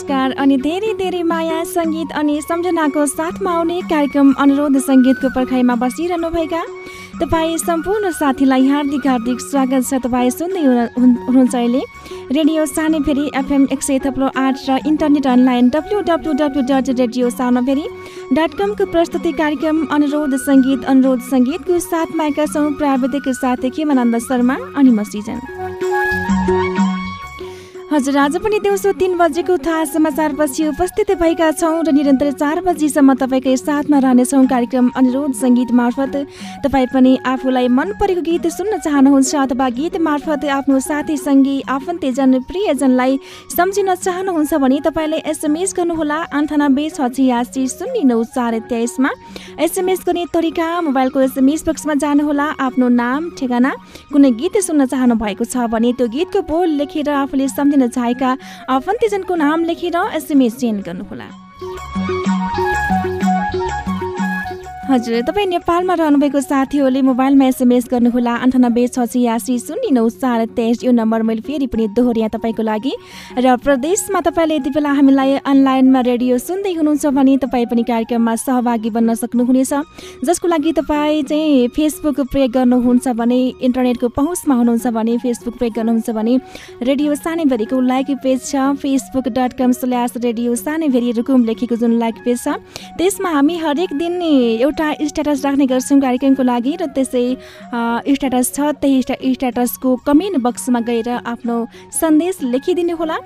नमस्कार अनि धेरै धेरै माया सङ्गीत अनि सम्झनाको साथमा आउने कार्यक्रम अनुरोध सङ्गीतको पर्खाइमा बसिरहनुभएका तपाईँ सम्पूर्ण साथीलाई हार्दिक हार्दिक स्वागत छ तपाईँ सुन्दै हुनुहुन्छ अहिले रेडियो साने फेरि एफएम एक सय थप्लो आठ र internet online W W W dot radio फेरि डट कमको प्रस्तुति कार्यक्रम अनुरोध सङ्गीत अनुरोध सङ्गीतको साथमा आएका छौँ प्राविधिक साथी खेमानन्द शर्मा अनि म सिजन हजुर आज पनि दिउँसो तिन बजेको थाहा समाचारपछि उपस्थित भएका छौँ र निरन्तर चार बजीसम्म तपाईँकै साथमा रहनेछौँ कार्यक्रम अनुरोध सङ्गीत मार्फत। तपाईँ पनि आफूलाई मन परेको गीत सुन्न चाहनुहुन्छ अथवा गीत मार्फत आफ्नो साथी सङ्गी आफन्तजन प्रियजनलाई सम्झिन चाहनुहुन्छ भने तपाईँले एसएमएस गर्नुहोला अन्ठानब्बे छ छियासी शून्य नौ चार तेइसमा एसएमएस गर्ने तरिका मोबाइलको एसएमएस बक्समा जानुहोला आफ्नो नाम ठेगाना कुनै गीत सुन्न चाहनु भएको छ भने त्यो गीतको बोल लेखेर आफूले सम्झिन दिन चाहेका आफन्तीजनको नाम लेखेर एसएमएस सेन्ड गर्नुहोला। हजुर तपाईँ नेपालमा रहनुभएको साथीहरूले मोबाइलमा एसएमएस गर्नुहोला। अन्ठानब्बे छ छयासी शून्य नौ चार तेइस यो नम्बर मैले फेरि पनि दोहोऱ्याएँ तपाईँको लागि। र प्रदेशमा तपाईँले यति बेला हामीलाई अनलाइनमा रेडियो सुन्दै हुनुहुन्छ भने तपाईँ पनि कार्यक्रममा सहभागी बन्न सक्नुहुनेछ। जसको लागि तपाईँ चाहिँ फेसबुक प्रयोग गर्नुहुन्छ भने इन्टरनेटको पहुँचमा हुनुहुन्छ भने फेसबुक प्रयोग गर्नुहुन्छ भने रेडियो सानैभरिको लाइक पेज छ Facebook dot com slash radio Sanibheri Rukum लेखेको जुन लाइक पेज छ त्यसमा हामी हरेक दिन एउटा एउटा स्ट्याटस राख्ने गर्छौँ कार्यक्रमको लागि र त्यसै स्ट्याटस छ त्यही स्ट्याटसको कमेन्ट बक्समा गएर आफ्नो सन्देश लेखिदिनु होला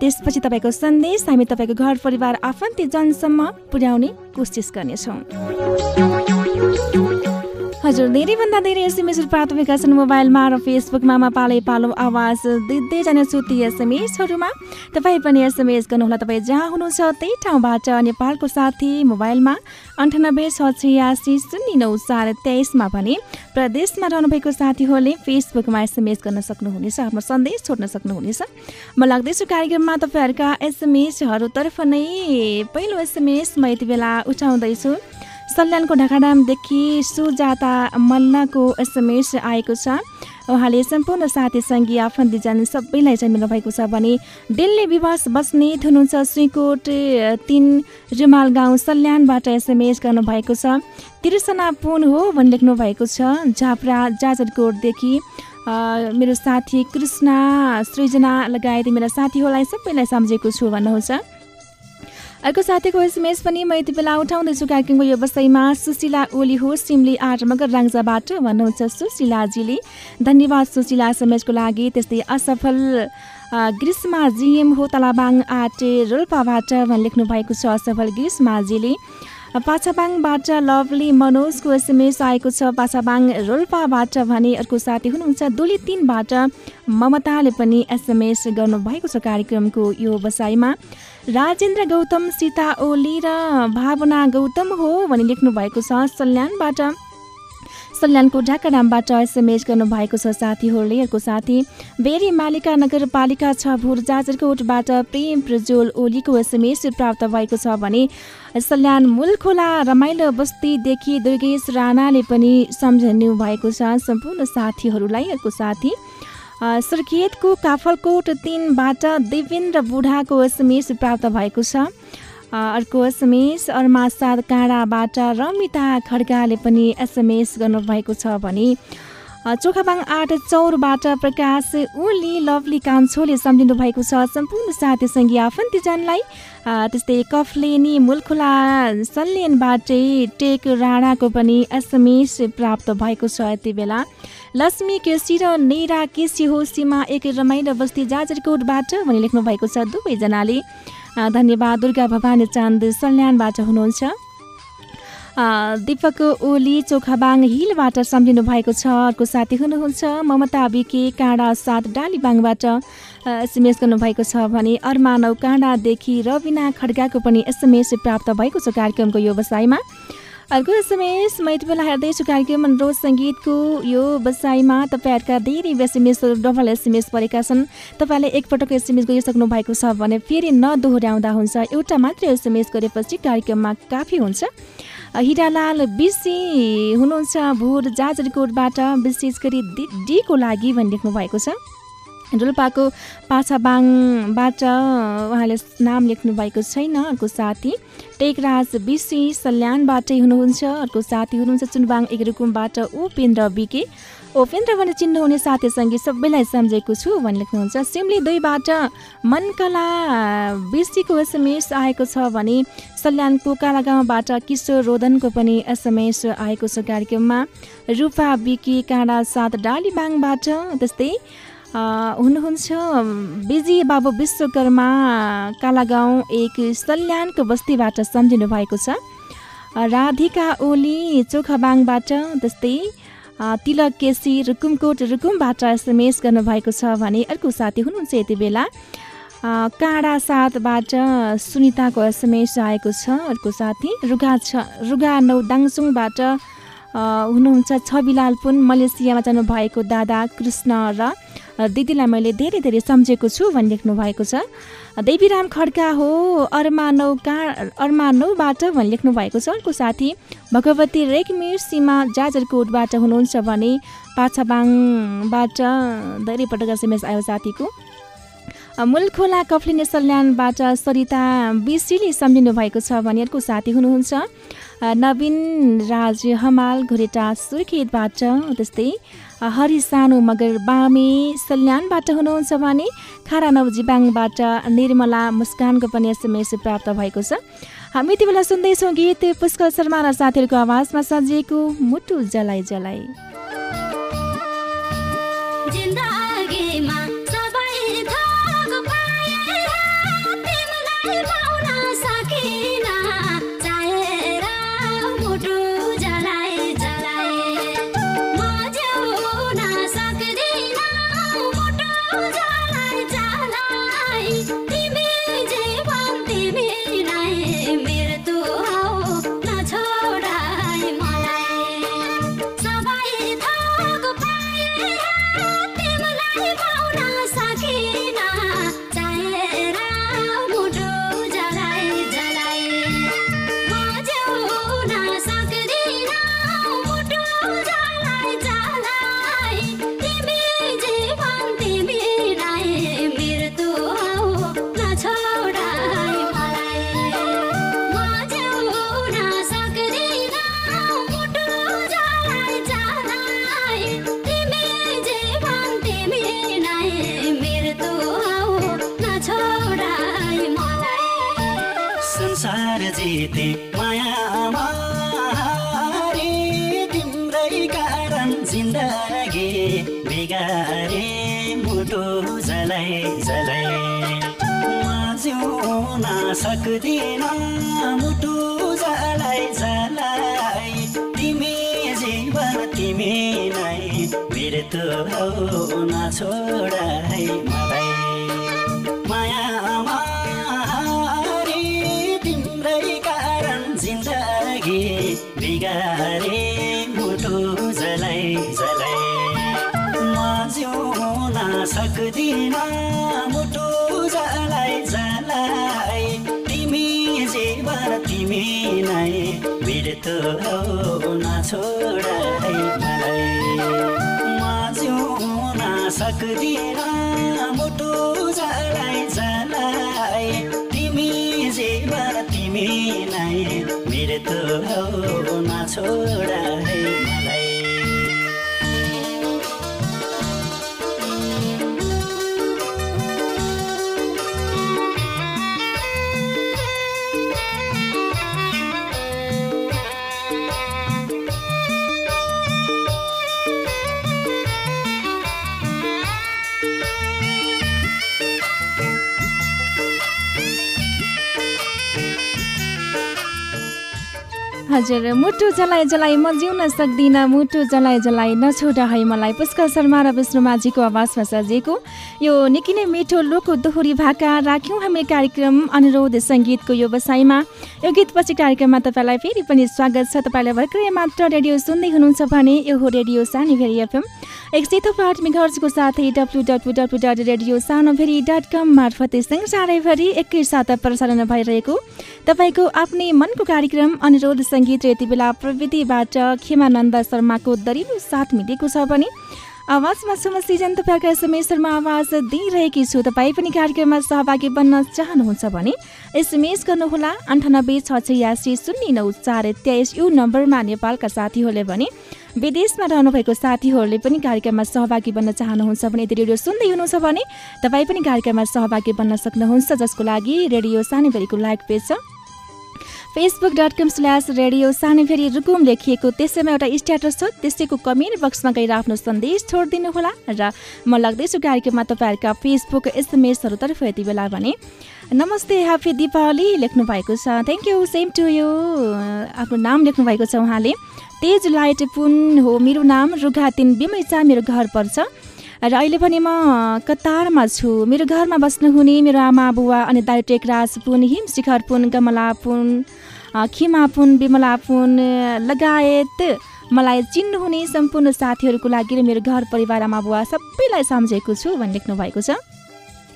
त्यसपछि तपाईँको सन्देश हामी तपाईँको घर परिवार आफन्तजनसम्म पुर्याउने कोसिस गर्नेछौँ। हजुर धेरैभन्दा धेरै एसएमएसहरू प्राप्त भएका छन् मोबाइलमा र फेसबुकमा पालै पालो आवाज दिँदै जानेछु ती एसएमएसहरूमा। तपाईँ पनि एसएमएस गर्नुहोला। तपाईँ जहाँ हुनुहुन्छ त्यही ठाउँबाट नेपालको साथी मोबाइलमा अन्ठानब्बे छ छयासी शून्य नौ चार तेइसमा भने प्रदेशमा रहनुभएको साथीहरूले फेसबुकमा एसएमएस गर्न सक्नुहुनेछ आफ्नो सन्देश छोड्न सक्नुहुनेछ। म लाग्दैछु कार्यक्रममा तपाईँहरूका एसएमएसहरूतर्फ नै पहिलो एसएमएस म यति बेला उठाउँदैछु। सल्यानको ढाकाडामदेखि सुजाता मल्लको एसएमएस आएको छ। उहाँले सम्पूर्ण साथी सङ्गी आफन्तीजन सबैलाई जन्मिनु भएको छ भने दिल्ली विवास बस्नेत हुनुहुन्छ सुइकोट तिन रुमाल गाउँ सल्यानबाट एसएमएस गर्नुभएको छ। तिर्सना पुन हो भनी लेख्नु भएको छ। झाप्रा जाजरकोटदेखि मेरो साथी कृष्ण सृजना लगायत मेरा साथीहरूलाई सबैलाई सम्झेको छु भन्नुहुन्छ। अर्को साथीको एसएमएस पनि म यति बेला उठाउँदैछु कार्यक्रमको व्यवसायमा। सुशीला ओली हो सिमली आठ मगर राङ्जाबाट भन्नुहुन्छ सुशीलाजीले धन्यवाद सुशीला एसएमएसको लागि त्यस्तै असफल ग्रीष्मा जिएम हो तलाबाङ आटे रोल्पाबाट लेख्नु भएको छ असफल ग्रीष्माजीले। पाछाबाङबाट लभली मनोजको एसएमएस आएको छ। पाछाबाङ रोल्पाबाट भने अर्को साथी हुनुहुन्छ। दुली तिनबाट ममताले पनि एसएमएस गर्नुभएको छ कार्यक्रमको यो बसाइमा। राजेन्द्र गौतम सीता ओली र भावना गौतम हो भनी लेख्नु भएको छ। सल्यानबाट सल्यानको ढाकाडामबाट एसएमएस गर्नुभएको छ साथीहरूले। अर्को साथी बेरी मालिका नगरपालिका छ भुर जाजरकोटबाट प्रेम प्रज्वल ओलीको एसएमएस प्राप्त भएको छ भने सल्यान मूलखोला रमाइलो बस्तीदेखि दुर्गेश राणाले पनि सम्झनु भएको छ। सम्पूर्ण साथीहरूलाई अर्को साथी सुर्खेतको काफलकोट तिनबाट देवेन्द्र बुढाको एसएमएस प्राप्त भएको छ। अर्को एसएमएस सात काँडाबाट रमिता खड्गाले पनि एसएमएस गर्नुभएको छ भने चोखाबाङ आठ चौरबाट प्रकाश ओली लभली कान्छोले सम्झिनु भएको छ। सम्पूर्ण साथी सङ्घीय आफन्तीजनलाई त्यस्तै कफलेनी मुलखुला सल्यानबाटै टेक राणाको पनि एसएमएस प्राप्त भएको छ यति बेला। लक्ष्मी केसी र नेरा केसी हो सीमा एक रमाइलो बस्ती जाजरकोटबाट भनी लेख्नु भएको छ दुवैजनाले। धन्यवाद दुर्गा भवानी चान्द सल्यानबाट हुनुहुन्छ। दिपक ओली चोखाबाङ हिलबाट सम्झिनु भएको छ अर्को साथी हुनुहुन्छ ममता बिके काँडा साथ डालीबाङबाट एसएमएस गर्नुभएको छ भने अर्मानौ काँडादेखि रविना खड्गाको पनि एसएमएस प्राप्त भएको छ कार्यक्रमको व्यवसायमा अर्को एसएमएस म यति बेला हेर्दैछु कार्यक्रम अनुरोध सङ्गीतको यो बसाइमा तपाईँहरूका धेरै एसएमएस डबल एसएमएस परेका छन्। तपाईँले एकपटक एसएमएस गरिसक्नु भएको छ भने फेरि नदोहोऱ्याउँदा हुन्छ। एउटा मात्रै एसएमएस गरेपछि कार्यक्रममा काफी हुन्छ। हिरालाल बिसी हुनुहुन्छ भोर जाजरकोटबाट विशेष गरी डीको लागि भनिलेख्नु भएको छ। रोल्पाको पाछाबाङबाट उहाँले नाम लेख्नु भएको छैन। अर्को साथी टेकराज बिसी सल्यानबाटै हुनुहुन्छ। अर्को साथी हुनुहुन्छ चुनबाङ एघरुकुमबाट उपेन्द्र बिके उपेन्द्र भने चिन्नुहुने साथीसँगै सबैलाई सम्झेको छु भनी लेख्नुहुन्छ। सिमली दुईबाट मनकला बिसीको एसएमएस आएको छ भने सल्यानको कालागाउँबाट किशोर रोदनको पनि एसएमएस आएको छ कार्यक्रममा। रूपा बिकी काँडा साथ डालीबाङबाट त्यस्तै हुनुहुन्छ। बिजी बाबु विश्वकर्मा कालागाउँ एक सल्यानको बस्तीबाट सम्झिनु भएको छ। राधिका ओली चोखाबाङबाट त्यस्तै तिलक केसी रुकुमकोट रुकुमबाट एसएमएस गर्नुभएको छ भने अर्को साथी हुनुहुन्छ यति बेला। काँडा साथबाट सुनिताको एसएमएस आएको छ अर्को साथी। रुगा छ रुगा नौ दाङसुङबाट हुनुहुन्छ छविलाल पुन मलेसियामा जानुभएको दादा कृष्ण र दिदीलाई मैले धेरै धेरै सम्झेको छु भनी लेख्नु भएको छ। देवीराम खड्का हो अर्मा नौ का अर्मा नौबाट भनी लेख्नु भएको छ। अर्को साथी भगवती रेग्मिर सीमा जाजरकोटबाट हुनुहुन्छ भने पाछाबाङबाट धेरै पटक एसएमएस आयो साथीको। मुलखोला कफ्लिने सल्यानबाट सरिता बिसीले सम्झिनु भएको छ भने साथी हुनुहुन्छ नवीन राज हमाल घुरेटा सुर्खेतबाट त्यस्तै हरि सानो मगर बामे सल्यानबाट हुनुहुन्छ भने खारा नवजिबाङबाट निर्मला मुस्कानको पनि एसएमएस प्राप्त भएको छ। हामी यति बेला सुन्दैछौँ गीत पुष्कर शर्मा र साथीहरूको आवाजमा सजिएको मुटु जलाइ जलाइ। हौ सक्दिन मुटु जलाई जलाई तिमी जीवन तिमी नै बिर्तो नछोडाइ मलाई हजुर मुटु जलाइ जलाइ म जिउन सक्दिनँ मुटु जलाइ जलाइ नछोड है मलाई। पुष्कर शर्मा र विष्णु माझीको आवाजमा सजिएको यो निकै नै मिठो लोक दोहोरी भाका राख्यौँ हामी कार्यक्रम अनुरोध सङ्गीतको व्यवसायमा। यो गीतपछि कार्यक्रममा तपाईँलाई फेरि पनि स्वागत छ। तपाईँलाई भर्खरै मात्र रेडियो सुन्दै हुनुहुन्छ भने यो हो रेडियो सानीभेरी एफएम। एक सय थप आठ साथै W W W dot radio Sanobheri dot com मार्फत संसारैभरि एकैसाथ प्रसारण भइरहेको तपाईँको आफ्नै मनको कार्यक्रम अनुरोध सङ्गीत र यति बेला प्रविधिबाट खेमानन्द शर्माको दरिलो साथ मिलेको छ भने आवाजमा सुम सिजन तपाईँका एसएमएसहरूमा आवाज दिइरहेकी छु। तपाईँ पनि कार्यक्रममा सहभागी बन्न चाहनुहुन्छ भने एसएमएस गर्नुहोला अन्ठानब्बे छ छयासी शून्य नौ चार तेइस यो नम्बरमा नेपालका साथीहरूले भने विदेशमा रहनुभएको साथीहरूले पनि कार्यक्रममा सहभागी बन्न चाहनुहुन्छ भने यदि रेडियो सुन्दै हुनुहुन्छ भने तपाईँ पनि कार्यक्रममा सहभागी बन्न सक्नुहुन्छ जसको लागि रेडियो सानैभरिको लाइक पेज छ। Facebook dot com slash radio फेरि रुकुम लेखिएको त्यसैमा एउटा स्ट्याटस छ। त्यसैको कमेन्ट बक्समा गएर आफ्नो सन्देश छोडिदिनुहोला र म लाग्दैछु कार्यक्रममा तपाईँहरूका फेसबुक एसएमएसहरूतर्फ यति बेला भने। नमस्ते ह्याप्पी दिपावली लेख्नु भएको छ। Thank you same to you आफ्नो नाम लेख्नु भएको छ उहाँले। तेज लाइट पुन हो मेरो नाम। रुघातिन बिमैचा मेरो घर पर्छ। र अहिले पनि म कतारमा छु। मेरो घरमा बस्नुहुने मेरो आमा बुवा अनि दाइ टेकराज पुन हिम शिखर पुन कमला पुन खिमा पुन विमला पुन लगायत मलाई चिन्नुहुने सम्पूर्ण साथीहरूको लागि र मेरो घर परिवार आमा बुवा सबैलाई सम्झेको छु भनी लेख्नु भएको छ।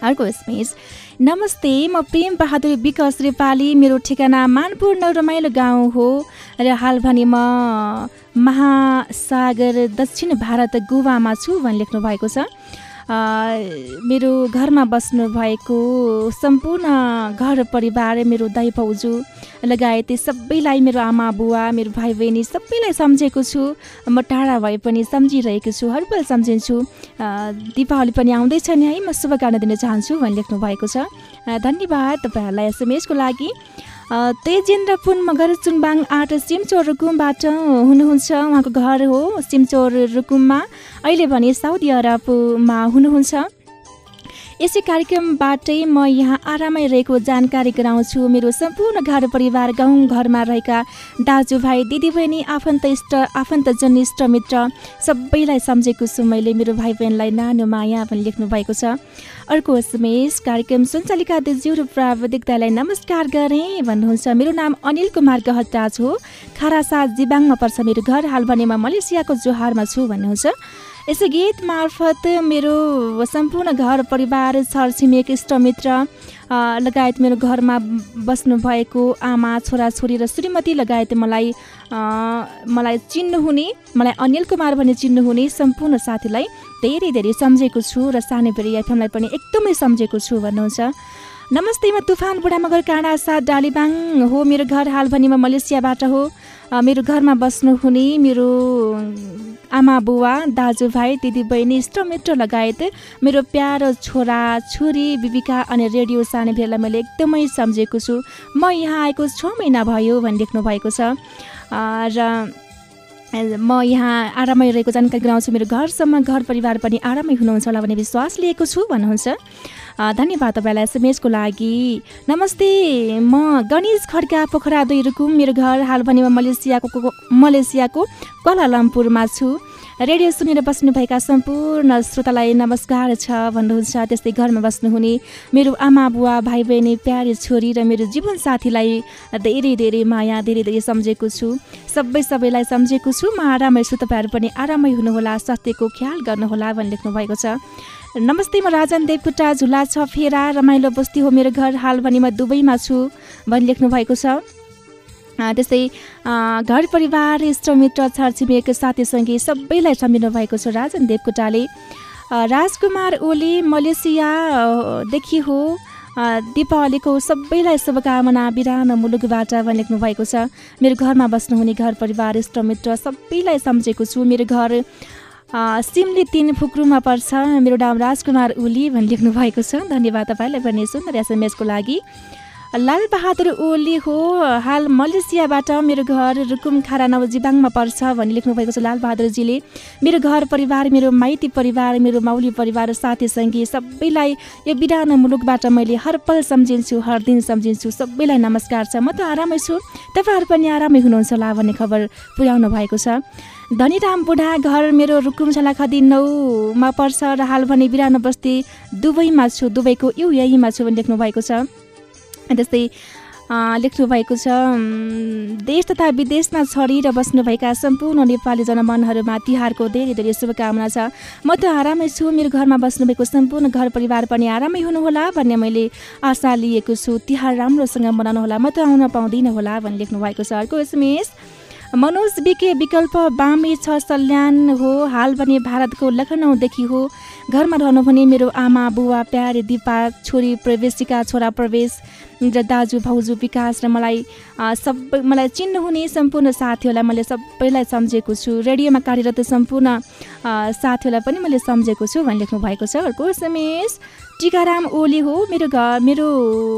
अर्को स्मेस नमस्ते म प्रेम बहादुर विकास रेपाली मेरो ठेगाना मानपुर नौरमाइलो गाउँ हो र हाल भने म महासागर दक्षिण भारत गोवामा छु भनी लेख्नु भएको छ। मेरो घरमा बस्नु भएको सम्पूर्ण घर परिवार मेरो दाइ भाउजू लगायत सबैलाई मेरो आमा बुवा मेरो भाइ बहिनी सबैलाई सम्झेको छु। म टाढा भए पनि सम्झिरहेको छु हरपल सम्झिन्छु। दिपावली पनि आउँदैछ नि है म शुभकामना दिन चाहन्छु भनी लेख्नु भएको छ धन्यवाद तपाईँहरूलाई एसएमएसको लागि। तेजेन्द्र पुन मगर चुनबाङ आठ सिमचोर रुकुमबाट हुनुहुन्छ उहाँको घर हो सिमचोर रुकुममा। अहिले भने साउदी अरबमा हुनुहुन्छ। यसै कार्यक्रमबाटै म यहाँ आरामै रहेको जानकारी गराउँछु। मेरो सम्पूर्ण घर परिवार गाउँ घरमा रहेका दाजुभाइ दिदीबहिनी आफन्त इष्ट आफन्तजन इष्ट मित्र सबैलाई सम्झेको छु मैले। मेरो भाइ बहिनीलाई नानो माया पनि लेख्नु भएको छ। अर्को एसएमएस कार्यक्रम सञ्चालिका दिज्यू र नमस्कार गरेँ भन्नुहुन्छ। मेरो नाम अनिल कुमार गहतराज हो खारासा जिबाङमा पर्छ मेरो घर। हाल भने म मलेसियाको जोहारमा छु भन्नुहुन्छ। यसै गीत मार्फत मेरो सम्पूर्ण घर परिवार छरछिमेक इष्टमित्र लगायत मेरो घरमा बस्नुभएको आमा छोराछोरी र श्रीमती लगायत मलाई मलाई चिन्नुहुने मलाई अनिल कुमार भने चिन्नुहुने सम्पूर्ण साथीलाई धेरै धेरै सम्झेको छु र सानैभरि एफएमलाई पनि एकदमै सम्झेको छु भन्नुहुन्छ। नमस्ते म तुफान बुढामगर काँडा साथ डालीबाङ हो। मेरो घर हाल भने म मलेसियाबाट हो। मेरो घरमा बस्नुहुने मेरो आमा बुवा दाजुभाइ दिदीबहिनी इष्टमित्र लगायत मेरो प्यारो छोरा छोरी बिबिका अनि रेडियो सानेभेरलाई मैले एकदमै सम्झेको छु। म यहाँ आएको छ महिना भयो भनी लेख्नु भएको छ र म यहाँ आरामै रहेको जानकारी गराउँछु मेरो घरसम्म। घर परिवार पनि आरामै हुनुहुन्छ होला भन्ने विश्वास लिएको छु भन्नुहुन्छ। धन्यवाद तपाईँलाई एसएमएसको लागि। नमस्ते म गणेश खड्का पोखरा दुई रुकुम मेरो घर हाल भने मलेसियाको मलेसियाको कलालम्पुरमा छु। रेडियो सुनेर बस्नुभएका सम्पूर्ण श्रोतालाई नमस्कार छ भन्नुहुन्छ। त्यस्तै घरमा बस्नुहुने मेरो आमा बुवा भाइ बहिनी प्यारे छोरी र मेरो जीवन साथीलाई धेरै धेरै माया धेरै धेरै सम्झेको छु। सबै सबैलाई सम्झेको छु। म आरामै छु। तपाईँहरू पनि आरामै हुनुहोला स्वास्थ्यको ख्याल गर्नुहोला भनी लेख्नु भएको छ। नमस्ते म राजन देवकुटा झुला छ फेरा रमाइलो बस्ती हो मेरो घर हाल भने म दुबईमा छु भनी लेख्नु भएको छ। त्यस्तै घर परिवार इष्टमित्र छरछिमेक साथीसँगै सबैलाई सम्झिनु भएको छ राजन देवकोटाले। राजकुमार ओली मलेसियादेखि हो। दिपावलीको सबैलाई शुभकामना बिरानो मुलुकबाट लेख्नु भएको छ। मेरो घरमा बस्नुहुने घर परिवार इष्टमित्र सबैलाई सम्झेको छु। मेरो घर सिमली तिन फुक्रुमा पर्छ। मेरो नाम राजकुमार ओली भनी लेख्नु भएको छ। धन्यवाद तपाईँलाई पनि सुन्दर एसएमएसको लागि। लालबहादुर ओली हो। हाल मलेसियाबाट मेरो घर रुकुम खारा नवजिबाङमा पर्छ भनी लेख्नु भएको छ लालबहादुरजीले। मेरो घर परिवार मेरो माइती परिवार मेरो माउली परिवार साथी सङ्गी सबैलाई यो बिरानो मुलुकबाट मैले हर पल सम्झिन्छु हर दिन सम्झिन्छु। सबैलाई नमस्कार छ। म त आरामै छु। तपाईँहरू पनि आरामै हुनुहुन्छ होला भन्ने खबर पुर्याउनु भएको छ। धनीराम बुढा घर मेरो रुकुमछला खदी नौमा पर्छ र हाल भने बिरानो बस्ती दुबईमा छु। दुबईको युएईमा छु भने लेख्नु भएको छ। त्यस्तै लेख्नु भएको छ देश तथा विदेशमा छरिएर बस्नुभएका सम्पूर्ण नेपाली जनमनहरूमा तिहारको धेरै धेरै शुभकामना छ। म त आरामै छु मेरो घरमा बस्नुभएको सम्पूर्ण घर परिवार पनि आरामै हुनुहोला भन्ने मैले आशा लिएको छु। तिहार राम्रोसँग मनाउनु होला म त आउन पाउँदिनँ होला भन्ने लेख्नु भएको छ। अर्को एसएमएस मनोज बिके विकल्प बामे छ सल्यान हो हाल भने भारतको लखनऊदेखि हो। घरमा रहनु भने मेरो आमा बुवा प्यारे दिपा छोरी प्रवेशिका छोरा प्रवेश। र दाजु भाउजू विकास र मलाई सबै मलाई चिन्नुहुने सम्पूर्ण साथीहरूलाई मैले सबैलाई सम्झेको छु। रेडियोमा कार्यरत सम्पूर्ण साथीहरूलाई पनि मैले सम्झेको छु भनी लेख्नु भएको छ। अर्को समेश टिकाराम ओली हो मेरो घर मेरो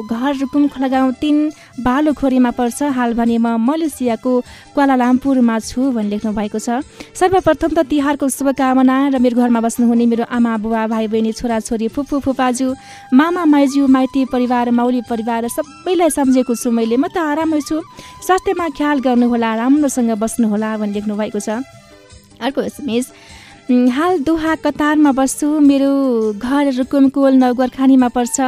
घर रुकुम खोला तिन बालुखोरीमा पर्छ। हाल भने म मलेसियाको क्वालालामपुरमा छु भनी लेख्नु भएको छ। सर्वप्रथम त तिहारको शुभकामना र मेरो घरमा बस्नुहुने मेरो आमा बुवा भाइ बहिनी छोराछोरी फुपू फुपाजु मामा माइजू माइती परिवार माउली परिवार सबैलाई सम्झेको छु मैले। म त आरामै छु। स्वास्थ्यमा ख्याल गर्नुहोला राम्रोसँग बस्नुहोला भनी लेख्नु भएको छ। अर्को एसएमएस हाल दोहा कतारमा बस्छु। मेरो घर रुकुमकोल नगरखानीमा पर्छ।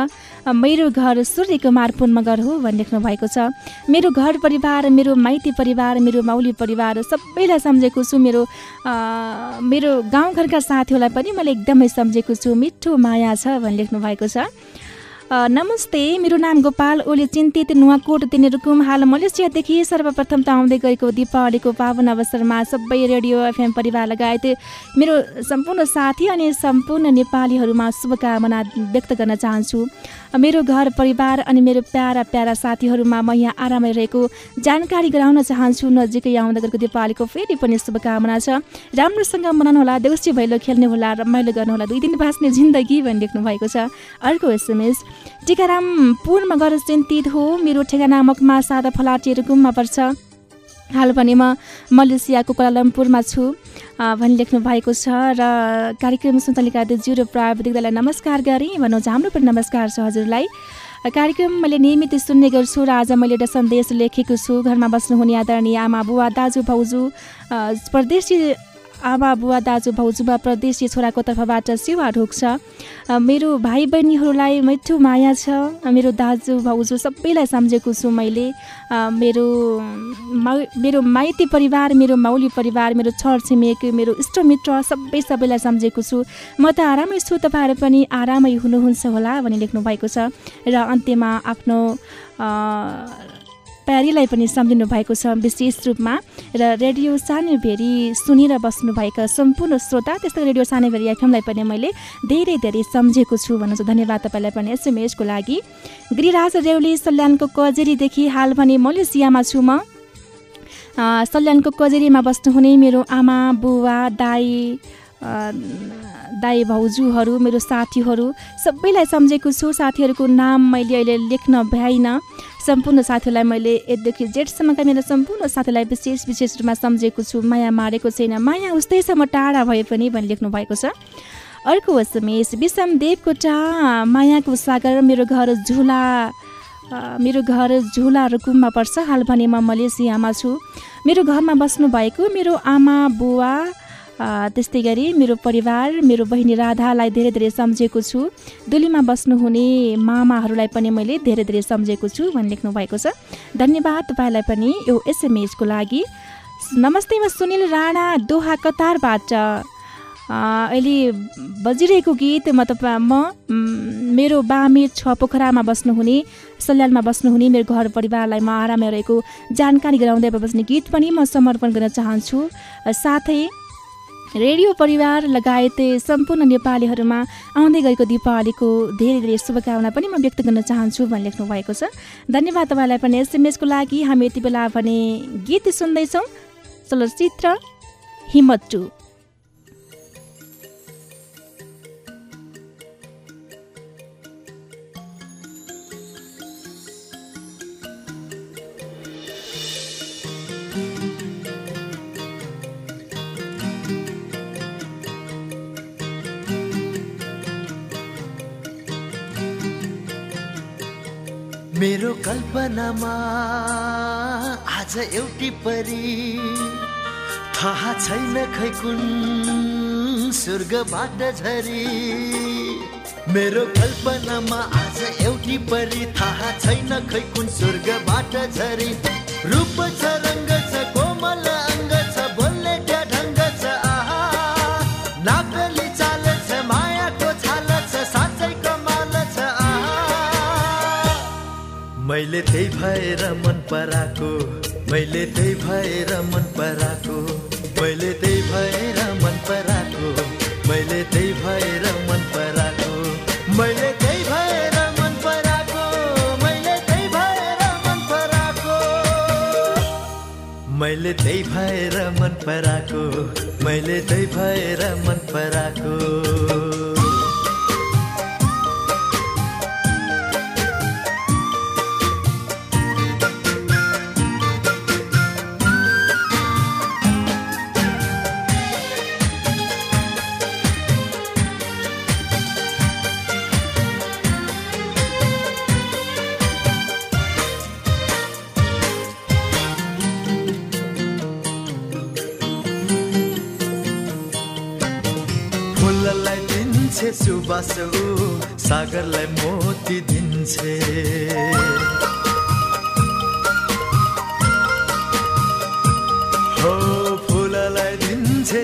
मेरो घर सूर्यकुमार पुनमगर हो भनी लेख्नु भएको छ। मेरो घर परिवार मेरो माइती परिवार मेरो माउली परिवार सबैलाई सम्झेको छु। मेरो मेरो गाउँघरका साथीहरूलाई पनि मैले एकदमै सम्झेको छु। मिठो माया छ भनी लेख्नु भएको छ। नमस्ते मेरो नाम गोपाल ओली चिन्तित नुवाकोट रुकुम हाल मलेसियादेखि सर्वप्रथम त आउँदै गएको दिपावलीको पावन अवसरमा सबै रेडियो एफएम परिवार लगायत मेरो सम्पूर्ण साथी अनि सम्पूर्ण नेपालीहरूमा शुभकामना व्यक्त गर्न चाहन्छु। मेरो घर परिवार अनि मेरो प्यारा प्यारा साथीहरूमा म यहाँ आरामै रहेको जानकारी गराउन चाहन्छु। नजिकै आउँदा गएको दिपावलीको फेरि पनि शुभकामना छ। राम्रोसँग होला देउसी भैलो खेल्ने होला रमाइलो गर्नुहोला दुई दिन बाँच्ने जिन्दगी भनी लेख्नु भएको छ। अर्को एसएमएस टिकाराम पूर्ण गरेर चिन्तित हो मेरो ठेगाना मकमा सादा फलाटी रुकुममा पर्छ। हाल भने म मलेसियाको कोलालमपुरमा छु भनी लेख्नु भएको छ र कार्यक्रम सञ्चालिका जिरो प्राविधिक दललाई नमस्कार गरेँ। भन्नुहुन्छ हाम्रो पनि नमस्कार छ हजुरलाई। कार्यक्रम मैले नियमित सुन्ने गर्छु र आज मैले एउटा सन्देश लेखेको छु। घरमा बस्नुहुने आदरणीय आमा बुवा दाजु भाउजू परदेशी आमा बुवा दाजु भाउजूमा प्रदेशी छोराको तर्फबाट सेवा ढोक्छ मेरो भाइ बहिनीहरूलाई मिठो माया छ। मेरो दाजु भाउजू सबैलाई सम्झेको छु मैले। मेरो मेरो माइती परिवार मेरो माउली परिवार मेरो छर छिमेक मेरो इष्टमित्र सबै सबैलाई सम्झेको छु। म त आरामै छु तपाईँहरू पनि आरामै हुनुहुन्छ होला भनी लेख्नु भएको छ। र अन्त्यमा आफ्नो प्यारीलाई पनि सम्झिनु भएको छ विशेष रूपमा। र रेडियो सानोभेरी सुनेर बस्नुभएका सम्पूर्ण श्रोता त्यस्तै रेडियो सानोभेरी एफएमलाई पनि मैले धेरै धेरै सम्झेको छु भन्नुहुन्छ धन्यवाद तपाईँलाई पनि एसएमएसको लागि। गिरिराज रेउली सल्यानको कजेरीदेखि हाल भने मलेसियामा छु म। सल्यानको कजेरीमा बस्नुहुने मेरो आमा बुवा दाई दाई भाउजूहरू मेरो साथीहरू सबैलाई सम्झेको छु। साथीहरूको नाम मैले अहिले लेख्न भ्याइनँ। सम्पूर्ण साथीहरूलाई मैले एकदेखि जेठसम्मका मेरो सम्पूर्ण साथीलाई विशेष विशेष रूपमा सम्झेको छु। माया मारेको छैन। माया उस्तैसम्म टाढा भए पनि भनी लेख्नु भएको छ। अर्को एसएमएस विषम देवकोटा मायाको सागर मेरो घर झुला। मेरो घर झुला रुकुममा पर्छ। हाल भने म मलेसियामा छु। मेरो घरमा बस्नु भएको मेरो आमा बुवा त्यस्तै गरी मेरो परिवार मेरो बहिनी राधालाई धेरै धेरै सम्झेको छु। दुलीमा बस्नुहुने मामाहरूलाई पनि मैले धेरै धेरै सम्झेको छु भनी लेख्नु भएको छ। धन्यवाद तपाईँलाई पनि यो एसएमएसको लागि। नमस्ते म सुनिल राणा दोहा कतारबाट। अहिले बजिरहेको गीत म तपाईँ म मेरो बामे छ पोखरामा बस्नुहुने सल्यानमा बस्नुहुने मेरो घर परिवारलाई म आरामै रहेको जानकारी गराउँदै बस्ने गीत पनि म समर्पण गर्न चाहन्छु। साथै रेडियो परिवार लगायत सम्पूर्ण नेपालीहरूमा आउँदै गएको दिपावलीको धेरै धेरै शुभकामना पनि म व्यक्त गर्न चाहन्छु भनी लेख्नु भएको छ। धन्यवाद तपाईँलाई पनि एसएमएसको लागि। हामी यति बेला भने गीत सुन्दैछौँ। चलचित्र हिम्मत टू। मेरो कल्पनामा आज एउटी परी। थाहा छैन खै कुन स्वर्गबाट झरी। मेरो कल्पनामा आज एउटी परी। थाहा छैन खै कुन स्वर्गबाट झरी। रूप छ रङ्ग मैले त्यही भएर मन पराएको मैले त्यही भएर मन पराएको मैले त्यही भएर मन पराएको मैले त्यही भएर मन पराएको मैले त्यही भएर मन पराएको मैले त्यही भएर मन पराएको। मैले त्यही भएर मन पराएको मैले त्यही भएर मन पराएको। ऊ सागरलाई मोती दिन्छे। हो फुललाई दिन्छे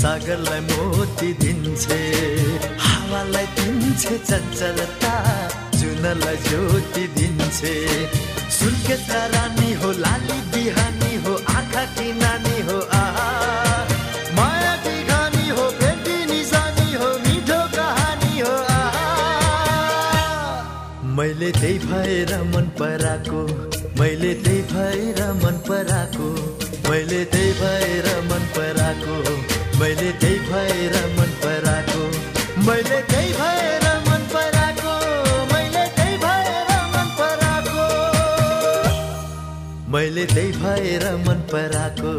सागरलाई मोती दिन्छे। हावालाई दिन्छे चञ्चलता जुनलाई ज्योति दिन्छे। सुर्खेतका रानी हो लाली बिहानी। मैले त्यही भएर मन पराएको। मैले त्यही भएर मन पराएको। मैले त्यही भएर मन पराएको। मैले त्यही भएर मन पराएको। मैले त्यही भएर मैले त्यही भएर मन पराएको।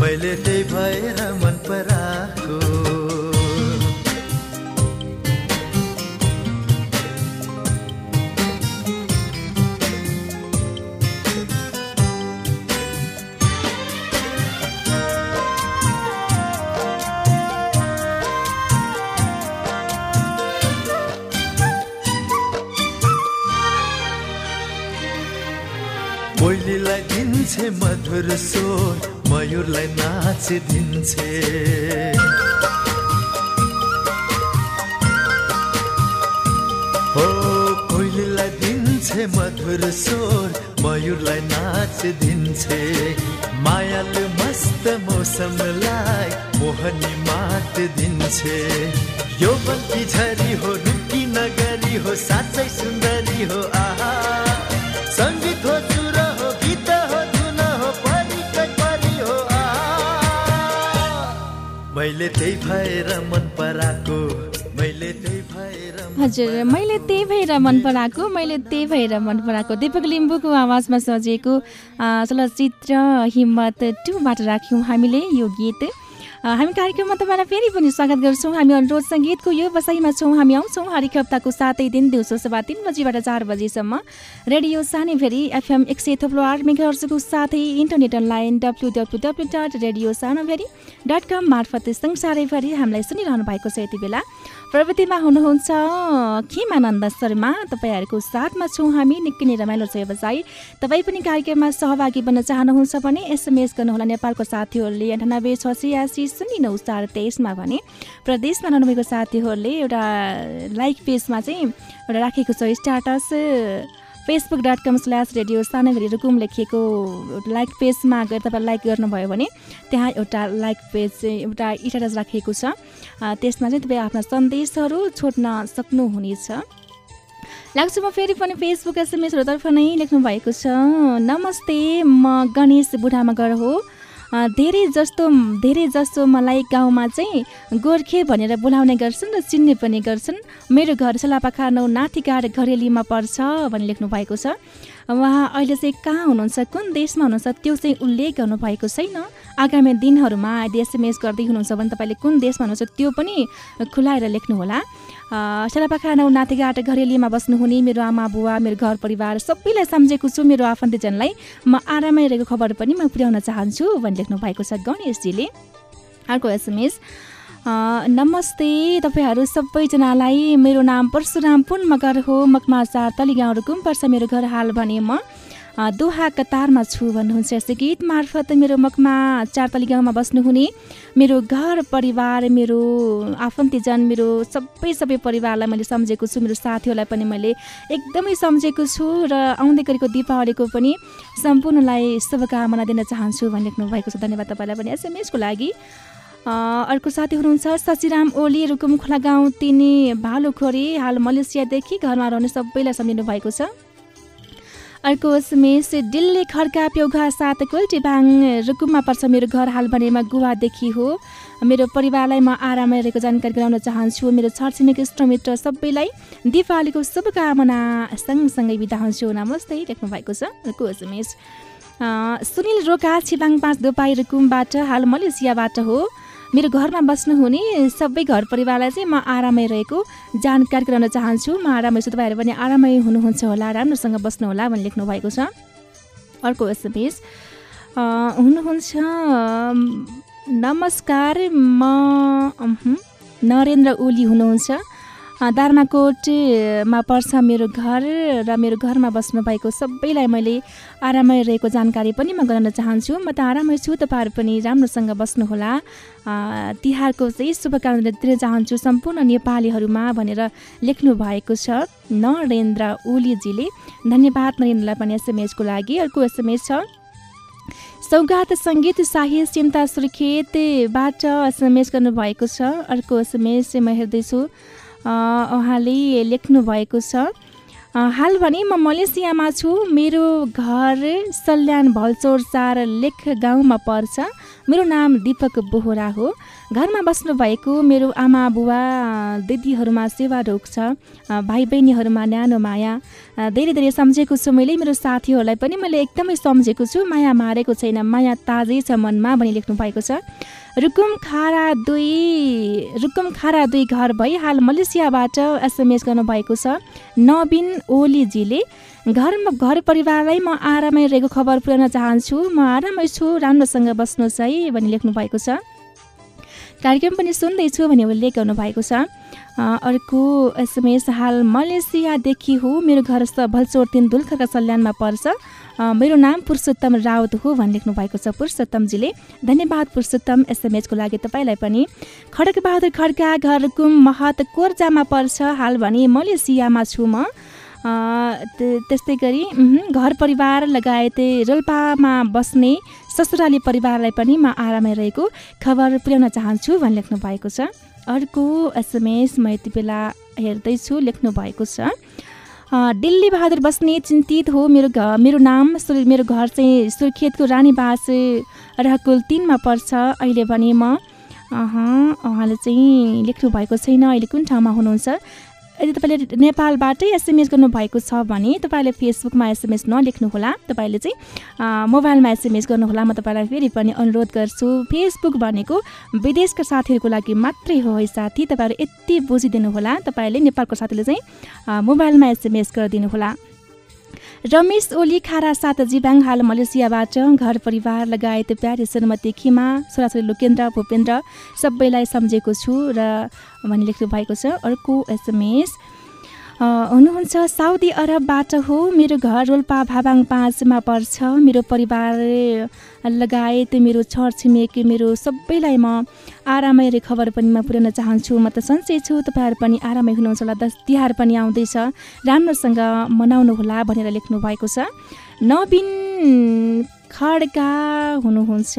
मैले त्यही भएर मन पराएको। दिन्छे मधुर स्वर मयूरलाई नाच दिन्छे हो कोइलीलाई दिन्छे मधुर स्वर मयूरलाई नाच दिन्छे मायालु मस्त मौसमलाई मोहनी मात दिन्छे यो बन्ती झरी हो रुकी नगरी हो साँच्चै सुन्दरी हो हजुर मैले त्यही भएर मन पराएको मैले त्यही भएर मन पराएको। दिपक लिम्बूको आवाजमा सजिएको चलचित्र हिम्मत टूबाट राख्यौँ हामीले यो गीत। हामी कार्यक्रममा तपाईँलाई फेरि पनि स्वागत गर्छौँ। हामी अनुरोध सङ्गीतको यो बसाइमा छौँ। हामी आउँछौँ हरेक हप्ताको सातै दिन दिउँसो सभा तिन बजीबाट चार बजीसम्म। रेडियो सानै फेरि एफएम एक सय थप्लो आठ साथै internet online W W W dot radio Sanobheri dot com मार्फत संसारैभरि हामीलाई सुनिरहनु भएको छ यति बेला। प्रविधिमा हुनुहुन्छ। खिमानन्द शर्मा? तपाईँहरूको साथमा छौँ हामी। निकै नै रमाइलो छ व्यवसाय तपाईँ पनि कार्यक्रममा सहभागी बन्न चाहनुहुन्छ भने एसएमएस गर्नुहोला। नेपालको साथीहरूले अन्ठानब्बे छ छयासी शून्य नौ चार तेइसमा भने प्रदेशमा रहनुभएको साथीहरूले एउटा लाइक पेजमा चाहिँ एउटा राखेको छ status. Facebook dot com slash radio सानगरी Rukum लेखिएको लाइक पेजमा गएर तपाईँ लाइक गर्नुभयो भने त्यहाँ एउटा लाइक पेज एउटा स्ट्याटस राखिएको छ। त्यसमा चाहिँ तपाईँ आफ्ना सन्देशहरू छोड्न सक्नुहुनेछ। लाग्छ म फेरि पनि फेसबुक एसएमएसहरूतर्फ नै लेख्नु भएको छ। नमस्ते म गणेश बुढामगर हो। धेरै जस्तो धेरै जस्तो मलाई गाउँमा चाहिँ गोर्खे भनेर बोलाउने गर्छन् र चिन्ने पनि गर्छन्। मेरो घर सलापाखा नौ नाथिकाट घरेलीमा पर्छ भनी लेख्नु भएको छ। उहाँ अहिले चाहिँ कहाँ हुनुहुन्छ कुन देशमा हुनुहुन्छ त्यो चाहिँ उल्लेख गर्नुभएको छैन। आगामी दिनहरूमा यदि एसएमएस गर्दै हुनुहुन्छ भने तपाईँले कुन देशमा हुनुहुन्छ त्यो पनि खुलाएर लेख्नुहोला। सेलापाखा नौ नातिघाट घरेलीमा बस्नुहुने मेरो आमा बुवा मेरो घर परिवार सबैलाई सम्झेको छु। मेरो आफन्तजनलाई म आरामै रहेको खबर पनि म पुर्याउन चाहन्छु भनी लेख्नु भएको छ गणेशजीले। अर्को एसएमएस नमस्ते तपाईँहरू सबैजनालाई मेरो नाम परशुराम पुन मगर हो। मकमा चार तली गाउँ रुकुम पर्छ मेरो घर हाल भने म। दोहा कतारमा छु भन्नुहुन्छ यस्तै गीत मार्फत मेरो मकमा चारतली गाउँमा बस्नुहुने मेरो घर परिवार मेरो आफन्तीजन मेरो सबै सबै परिवारलाई मैले सम्झेको छु। मेरो साथीहरूलाई पनि मैले एकदमै सम्झेको छु र आउँदै गरेको दिपावलीको पनि सम्पूर्णलाई शुभकामना दिन चाहन्छु भनी लेख्नु भएको छ। धन्यवाद तपाईँलाई पनि एसएमएसको लागि। अर्को साथी हुनुहुन्छ सचिराम ओली रुकुम खोला गाउँ तिनी भालुखोरी। हाल मलेसियादेखि घरमा रहने सबैलाई सम्झिनु भएको छ। अर्को एसएमएस दिल्ली खड्का प्यौघा सात कोल्टिबाङ रुकुममा पर्छ मेरो घर हाल भनेमा गुवादेखि हो। मेरो परिवारलाई म आरामै रहेको जानकारी गराउन चाहन्छु। मेरो छरछिमेकी इष्टमित्र सबैलाई दिपावलीको शुभकामना सँगसँगै बिदा हुन्छु। नमस्ते लेख्नु भएको छ। अर्को अ, सुनिल रोका छिबाङ पाँच दोपाई रुकुमबाट हाल मलेसियाबाट हो। मेरो घरमा बस्नुहुने सबै घर परिवारलाई चाहिँ म आरामै रहेको जानकारी गराउन चाहन्छु। म आरामै छु तपाईँहरू पनि आरामै हुनुहुन्छ होला राम्रोसँग बस्नु होला भनी लेख्नु भएको छ। अर्को एसएमएस। हुनुहुन्छ नमस्कार म नरेन्द्र ओली हुनुहुन्छ। अ, दार्माकोटमा पर्छ मेरो घर र मेरो घरमा बस्नु भएको सबैलाई मैले आरामै रहेको जानकारी पनि म गराउन चाहन्छु। म त आरामै छु तपाईँहरू पनि राम्रोसँग बस्नुहोला। तिहारको चाहिँ शुभकामना दिन चाहन्छु सम्पूर्ण नेपालीहरूमा भनेर लेख्नु भएको छ नरेन्द्र ओलीजीले। धन्यवाद नरेन्द्रलाई पनि एसएमएसको लागि। अर्को एसएमएस छ सौगात सङ्गीत साहित्य चिन्ता सुर्खेतबाट एसएमएस गर्नुभएको छ। अर्को एसएमएस म हेर्दैछु। उहाँले लेख्नु भएको छ हाल भने म मलेसियामा छु। मेरो घर सल्यान भल्चोर चार लेख गाउँमा पर्छ। मेरो नाम दिपक बोहरा हो। घरमा बस्नुभएको मेरो आमा बुवा दिदीहरूमा सेवा ढोक छ। भाइ बहिनीहरूमा न्यानो माया। धेरै धेरै सम्झेको छु मैले। मेरो साथीहरूलाई पनि मैले एकदमै सम्झेको छु। माया मारेको छैन। माया ताजै छ मनमा भनी लेख्नु भएको छ। रुकुम खारा दुई रुकुम खारा दुई घर भई हाल मलेसियाबाट एसएमएस गर्नुभएको छ। नवीन ओलीजीले घरमा घर परिवारलाई म आरामै रहेको खबर पुर्याउन चाहन्छु। म आरामै छु राम्रोसँग बस्नुहोस् है भनी लेख्नु भएको छ। कार्यक्रम पनि सुन्दैछु भने उल्लेख गर्नुभएको छ। अर्को एसएमएस हाल मलेसियादेखि हो। मेरो घर स भल्चोर तिन दुल्खरका सल्यानमा पर्छ। मेरो नाम पुरुषोत्तम राउत हो भनी लेख्नु भएको छ पुरुषोत्तमजीले। धन्यवाद पुरुषोत्तम एसएमएसको लागि तपाईँलाई पनि। खड्कबहादुर खड्का घरकुम महत कोर्जामा पर्छ हाल भने मलेसियामा छु म। त्यस्तै गरी घर परिवार लगायत रोल्पामा बस्ने ससुराली परिवारलाई पनि म आरामै रहेको खबर पुर्याउन चाहन्छु भनी लेख्नु भएको छ। अर्को एसएमएस म यति बेला हेर्दैछु लेख्नु भएको छ। दिल्ली बहादुर बस्ने चिन्तित हो मेरो घ मेरो नाम मेरो घर चाहिँ सुर्खेतको रानीबास रहकुल तिनमा पर्छ। अहिले भने म उहाँले चाहिँ लेख्नु भएको छैन। अहिले कुन ठाउँमा हुनुहुन्छ? यदि तपाईँले नेपालबाटै एसएमएस गर्नुभएको छ भने तपाईँले फेसबुकमा एसएमएस नलेख्नुहोला। तपाईँले चाहिँ मोबाइलमा एसएमएस गर्नुहोला। म तपाईँलाई फेरि पनि अनुरोध गर्छु फेसबुक भनेको विदेशका साथीहरूको लागि मात्रै हो है साथी। तपाईँहरू यति बुझिदिनुहोला। तपाईँले नेपालको साथीले चाहिँ मोबाइलमा एसएमएस गरिदिनुहोला। रमेश ओली खारा सात जिबाङ हाल मलेसियाबाट घर परिवार लगायत प्यारे श्रीमती खिमा छोराछोरी लोकेन्द्र भूपेन्द्र सबैलाई सम्झेको छु र भनी लेख्नु भएको छ अर्को एसएमएस। हुनुहुन्छ साउदी अरबबाट हो। मेरो घर रोल्पा भाबाङ पाँचमा पर्छ। मेरो परिवार लगायत मेरो छरछिमेकी मेरो सबैलाई म आरामै खबर पनि म पुर्याउन चाहन्छु। म त सन्चै छु तपाईँहरू पनि आरामै हुनुहुन्छ होला। दस तिहार पनि आउँदैछ। राम्रोसँग मनाउनु होला भनेर लेख्नु भएको छ। नवीन खड्का हुनुहुन्छ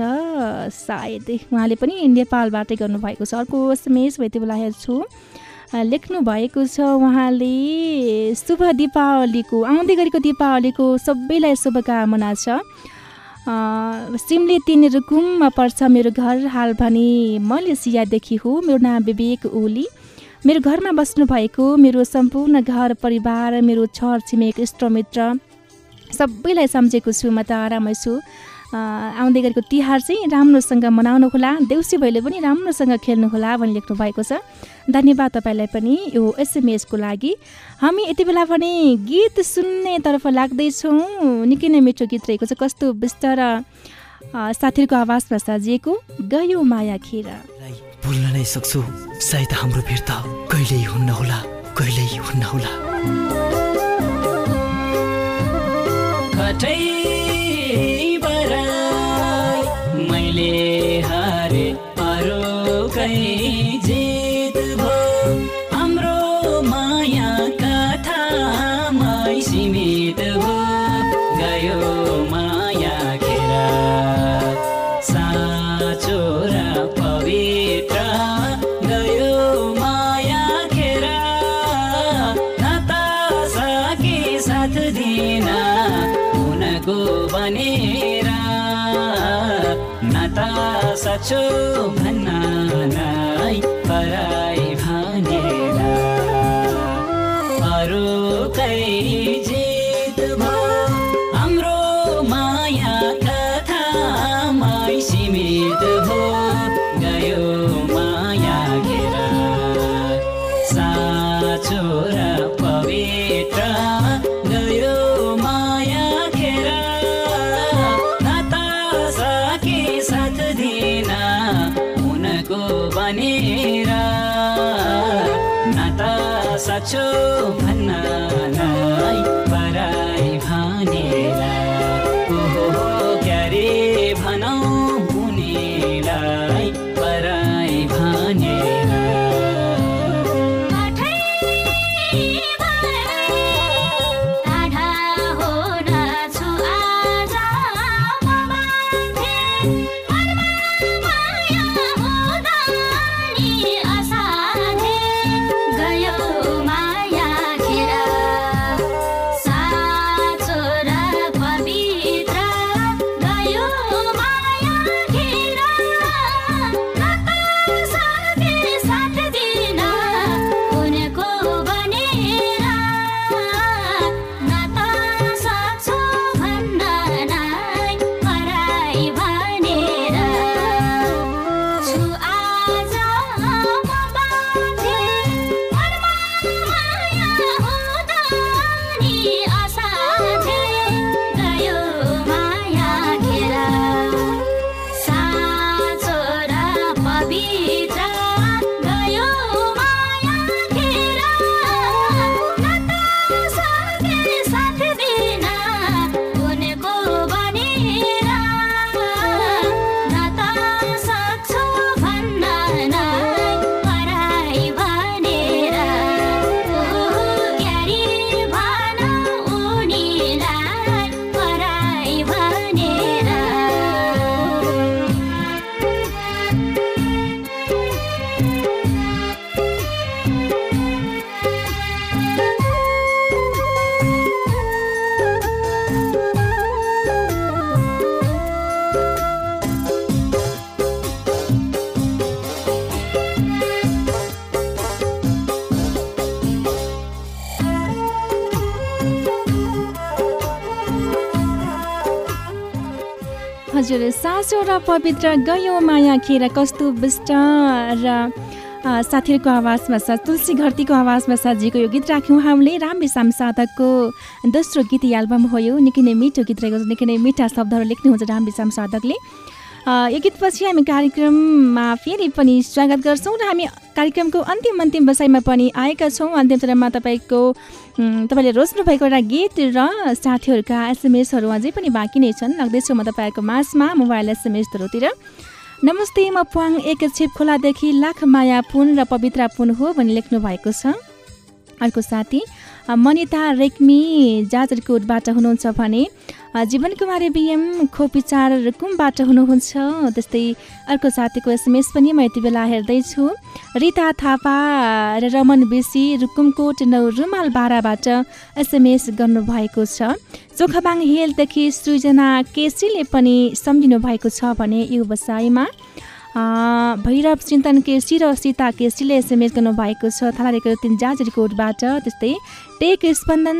सायद। उहाँले पनि नेपालबाटै गर्नुभएको छ। अर्को एसएमएस म यति बेला हेर्छु। लेख्नु भएको छ उहाँले शुभ दीपावलीको आउँदै गरेको दीपावलीको सबैलाई शुभकामना छ। सिमले तिन रुकुममा पर्छ मेरो घर हाल भने मलेसियादेखि हो मेरो नाम विवेक ओली। मेरो घरमा बस्नुभएको मेरो सम्पूर्ण घर परिवार मेरो छर छिमेक इष्टमित्र सबैलाई सम्झेको छु म त आरामै छु। आउँदै गरेको तिहार चाहिँ राम्रोसँग मनाउनुहोला देउसी भैलो पनि राम्रोसँग खेल्नुहोला भनी लेख्नु भएको छ। धन्यवाद तपाईँलाई पनि यो एसएमएसको लागि। हामी यति बेला भने गीत सुन्नेतर्फ लाग्दैछौँ। निकै नै मिठो गीत रहेको छ। कस्तो बिस्तर साथीहरूको आवाजमा सजिएको गयो माया खेर। भुल्न नै सक्छु। सायद हाम्रो भेट त कहिल्यै हुन्न होला कहिल्यै हुन्न होला। पवित्र गयो माया खेर कस्तो विष्ट र साथीहरूको आवाजमा छ तुलसी घरतीको आवाजमा सजिएको यो गीत राख्यौँ हामीले। राम विशाम साधकको दोस्रो गीत एल्बम हो यो। निकै नै मिठो गीत रहेको छ। निकै नै मिठा शब्दहरू लेख्नुहुन्छ राम विशाम साधकले यो गीतपछि हामी कार्यक्रममा फेरि पनि स्वागत गर्छौँ र हामी कार्यक्रमको अन्तिम अन्तिम बसाइमा पनि आएका छौँ। अन्तिम चरणमा तपाईँको तपाईँले रोज्नु भएको एउटा गीत र साथीहरूका एसएमएसहरू अझै पनि बाँकी नै छन्। लाग्दैछु म तपाईँहरूको माझमा मोबाइल एसएमएसहरूतिर नमस्ते म प्वाङ एक छिप खोलादेखि लाख माया पुन र पवित्रा पुन हो भनी लेख्नु भएको छ। अर्को साथी मनिता रेग्मी जाजरकोटबाट हुनुहुन्छ भने जीवन कुमारी बिएम खोपिचार रुकुमबाट हुनुहुन्छ। त्यस्तै अर्को साथीको एसएमएस पनि म यति बेला हेर्दैछु। रिता थापा र रमन बेसी रुकुमकोट नौ रुमाल बाह्रबाट एसएमएस गर्नुभएको छ। चोखाबाङ हिलदेखि सृजना केसीले पनि सम्झिनु भएको छ भने यो अ, भैरव चिन्तन केसी र सीता केसीले एसएमएस गर्नुभएको छ। थाला रेकर तिन जाजरी कोटबाट त्यस्तै टेक स्पन्दन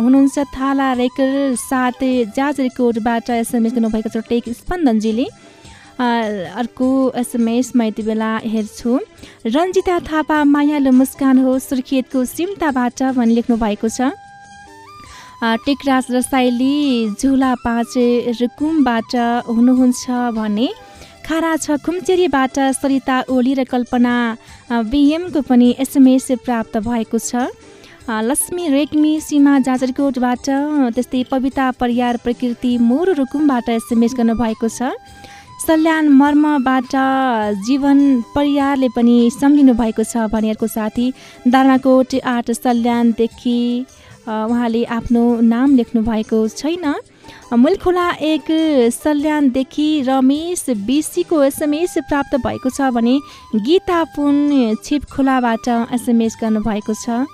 हुनुहुन्छ थाला रेकर सात जाजरी कोटबाट एसएमएस गर्नुभएको छ टेक स्पन्दनजीले। अर्को एसएमएस म यति बेला हेर्छु। रन्जिता थापा मायालु मुस्कान हो सुर्खेतको सिम्ताबाट भनी लेख्नु भएको छ। टेकराज रसाइली झुला पाँचे रुकुमबाट हुनुहुन्छ भने खारा छ खुम्चेरीबाट सरिता ओली र कल्पना बिएमको पनि एसएमएस प्राप्त भएको छ। लक्ष्मी रेग्मी सीमा जाजरकोटबाट त्यस्तै पविता परियार प्रकृति मोर रुकुमबाट एसएमएस गर्नुभएको छ। सल्यान मर्मबाट जीवन परियारले पनि सम्झिनु भएको छ भने अर्को साथी दार्माकोट आठ सल्यानदेखि उहाँले आफ्नो नाम लेख्नु भएको छैन। मूलखोला एक सल्यानदेखि रमेश बिसीको एसएमएस प्राप्त भएको छ भने गीता पुन छिपखोलाबाट एसएमएस गर्नुभएको छ।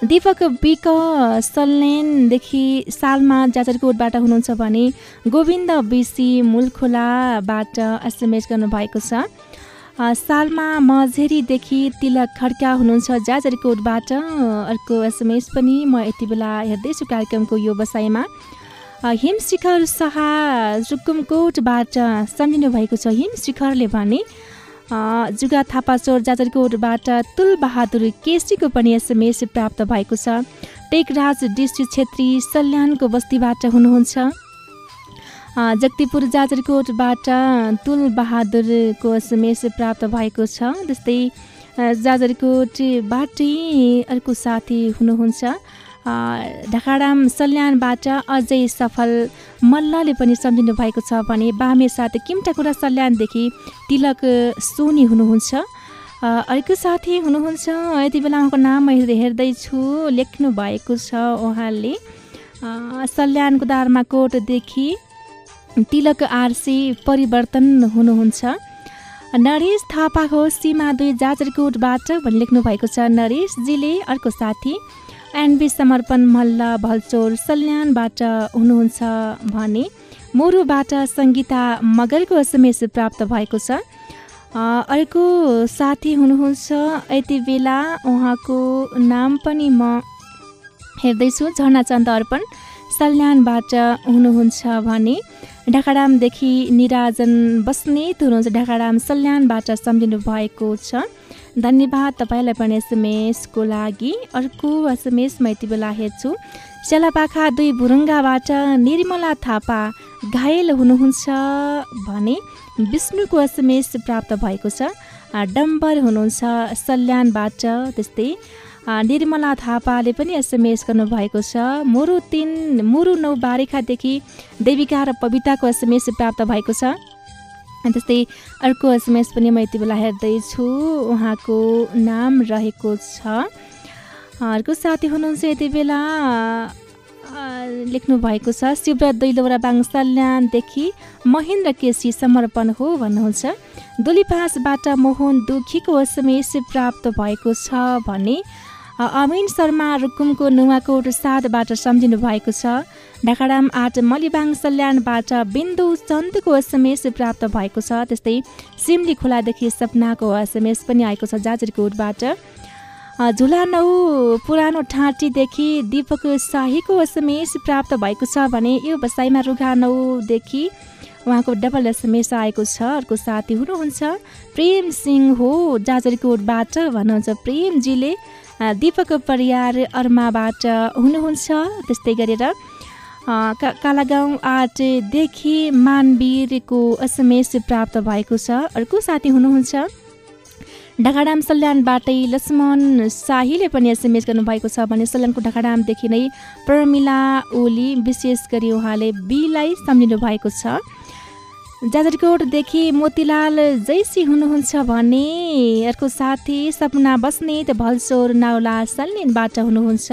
दीपक बिक सल्यानदेखि सालमा जाजरकोटबाट हुनुहुन्छ भने गोविन्द बिसी मूलखोलाबाट एसएमएस गर्नुभएको छ। सालमा मझेरीदेखि तिलक खड्का हुनुहुन्छ जाजरकोटबाट। अर्को एसएमएस पनि म यति बेला हेर्दैछु कार्यक्रमको यो बसाइमा। हिमशिखर शाह रुकुमकोटबाट सम्झिनु भएको छ। हिमशिखरले भने जुगा थापाचोर जाजरकोटबाट तुलबहादुर केसीको पनि एसएमएस प्राप्त भएको छ। टेकराज डिस्ट्रिक्ट छेत्री सल्यानको बस्तीबाट हुनुहुन्छ। जगतिपुर जाजरकोटबाट तुलबहादुरको एसएमएस प्राप्त भएको छ। अ, जाजरकोटबाटै अर्को साथी हुनुहुन्छ। ढाकाडाम सल्यानबाट अझै सफल। मल्लले पनि सम्झिनु भएको छ भने बामे साथ किमटाकुरा सल्यानदेखि तिलक सोनी हुनुहुन्छ। अर्को साथी हुनुहुन्छ। यति बेला उहाँको नाम म हेर्दै हेर्दैछु लेख्नु भएको छ उहाँले। सल्यानको दार्माकोटदेखि तिलक आरसी परिवर्तन हुनुहुन्छ। नरेश थापाको सीमा दुई जाजरकोटबाट भनी लेख्नु भएको छ। नरेशजीले अर्को साथी एनबी समर्पण मल्ल भल्चोर सल्यानबाट हुनुहुन्छ भने मोरुबाट सङ्गीता मगरको एसएमएस प्राप्त भएको छ। अर्को साथी हुनुहुन्छ। यति बेला उहाँको नाम पनि म हेर्दैछु। झर्नाचन्द अर्पण सल्यानबाट हुनुहुन्छ भने ढाकाडामदेखि निराजन बस्नेत हुनुहुन्छ। ढाकाडाम सल्यानबाट सम्झिनु भएको छ। धन्यवाद तपाईँलाई पनि एसएमएसको लागि। अर्को एसएमएस म यति बेला हेर्छु। सेलापाखा दुई भुरुङ्गाबाट निर्मला थापा घायल हुनुहुन्छ भने विष्णुको एसएमएस प्राप्त भएको छ। डम्बर हुनुहुन्छ सल्यानबाट त्यस्तै। निर्मला थापाले पनि एसएमएस गर्नुभएको छ। मुरु तिन मुरु नौ बारेखादेखि देविका र पविताको एसएमएस प्राप्त भएको छ। त्यस्तै अर्को एसएमएस पनि म यति बेला हेर्दैछु। उहाँको नाम रहेको छ। अर्को साथी हुनुहुन्छ यति बेला। अ, लेख्नु भएको छ शिवरात दैलौरा बाङ सल्यानदेखि महेन्द्र केसी समर्पण हो भन्नुहुन्छ। दोलीपासबाट मोहन दुखीको एसएमएस प्राप्त भएको छ भने अमिन शर्मा रुकुमको नुवाकोट साथबाट सम्झिनु भएको छ। ढाकाडाम आठ मलिबाङ सल्यानबाट बिन्दु चन्दको एसएमएस प्राप्त भएको छ। त्यस्तै सिमली खोलादेखि सपनाको एसएमएस पनि आएको छ जाजरकोटबाट। अ, झुला नौ पुरानो ठाँटीदेखि दीपक शाहीको एसएमएस प्राप्त भएको छ भने यो बसाइमा रुघा नौदेखि उहाँको डबल एसएमएस आएको छ। अर्को साथी हुनुहुन्छ प्रेम सिंह हो जाजरकोटबाट। भन्नुहुन्छ प्रेमजीले दीपक परियार अर्माबाट हुनुहुन्छ त्यस्तै गरेर। का कालागाउँ आठदेखि मानवीरको एसएमएस प्राप्त भएको छ। अर्को साथी हुनुहुन्छ। ढाकाडाम सल्यानबाटै लक्ष्मण शाहीले पनि एसएमएस गर्नुभएको छ भने सल्यानको ढाकाडामदेखि नै प्रमिला ओली विशेष गरी उहाँले बीलाई सम्झिनु भएको छ। जाजरकोटदेखि मोतीलाल जैसी हुनुहुन्छ भने अर्को साथी सपना बस्नेत भल्सोर नाउला सल्यानबाट हुनुहुन्छ।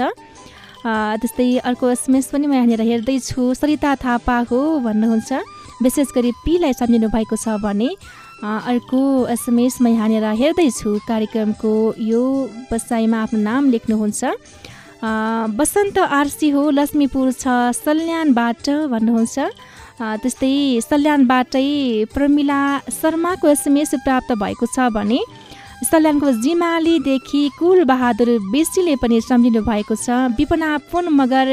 त्यस्तै अर्को एसएमएस पनि म यहाँनिर हेर्दैछु। सरिता थापा हो भन्नुहुन्छ। विशेष गरी पीलाई सम्झिनु भएको छ भने अर्को एसएमएस म यहाँनिर हेर्दैछु। कार्यक्रमको यो बसाइमा आफ्नो नाम लेख्नुहुन्छ। बसन्त आरसी हो लक्ष्मीपुर छ सल्यानबाट भन्नुहुन्छ। त्यस्तै सल्यानबाटै प्रमिला शर्माको एसएमएस प्राप्त भएको छ भने सल्यानको जिमालीदेखि कुल बहादुर बेसीले पनि सम्झिनु भएको छ। विपना पुन मगर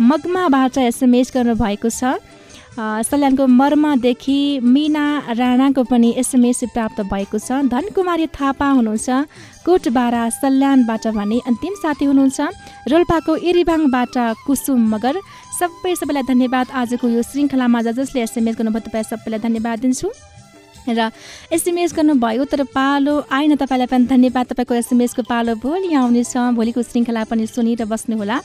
मगमाबाट एसएमएस गर्नुभएको छ। सल्यानको मर्मदेखि मिना राणाको पनि एसएमएस प्राप्त भएको छ। धनकुमारी थापा हुनुहुन्छ। कोटबारा सल्यानबाट भने अन्तिम साथी हुनुहुन्छ। रोल्पाको इरिबाङबाट कुसुम मगर सबै सबैलाई धन्यवाद। आजको यो श्रृङ्खलामा ज जसले एसएमएस गर्नुभयो तपाईँ सबैलाई धन्यवाद दिन्छु। र एसएमएस गर्नुभयो तर पालो आएन तपाईँलाई पनि। धन्यवाद तपाईँको एसएमएसको पालो भोलि आउनेछ। भोलिको श्रृङ्खला पनि सुनेर बस्नुहोला।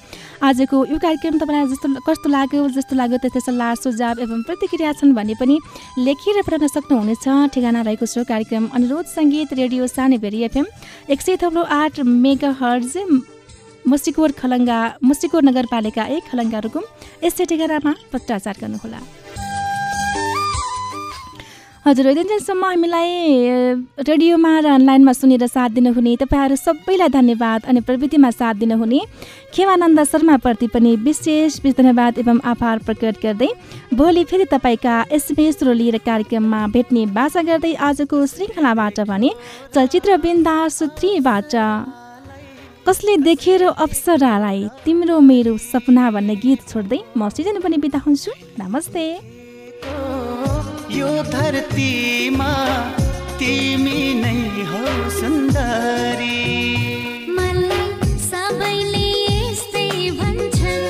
आजको यो कार्यक्रम तपाईँलाई जस्तो कस्तो लाग्यो जस्तो लाग्यो त्यस्तै सल्लाह सुझाव एवं प्रतिक्रिया छन् भने पनि लेखेर पठाउन सक्नुहुनेछ। ठेगाना रहेको छ कार्यक्रम अनुरोध सङ्गीत रेडियो सानेभेरी एफएम एक सय थप्लो आठ मेगा हर्ज मुस्टिकोर खलङ्गा मुस्टिकोर नगरपालिका एक खलङ्गा रुकुम। यसै ठेगानामा पत्राचार गर्नुहोला। हजुर यति दिनसम्म हामीलाई रेडियोमा र अनलाइनमा सुनेर साथ दिनुहुने तपाईँहरू सबैलाई धन्यवाद अनि प्रविधिमा साथ दिनुहुने खेमानन्द शर्माप्रति पनि विशेष धन्यवाद एवं आभार प्रकट गर्दै भोलि फेरि तपाईँका एसएमएसहरू लिएर कार्यक्रममा भेट्ने बाचा गर्दै आजको श्रृङ्खलाबाट भने चलचित्र बिन्दास थ्रीबाट कसले देखेर अप्सरालाई तिम्रो मेरो सपना भन्ने गीत छोड्दै म सिजन पनि बिदा हुन्छु। नमस्ते। यो धरतीमा तिमी नै हो सुन्दरी। मलाई सबै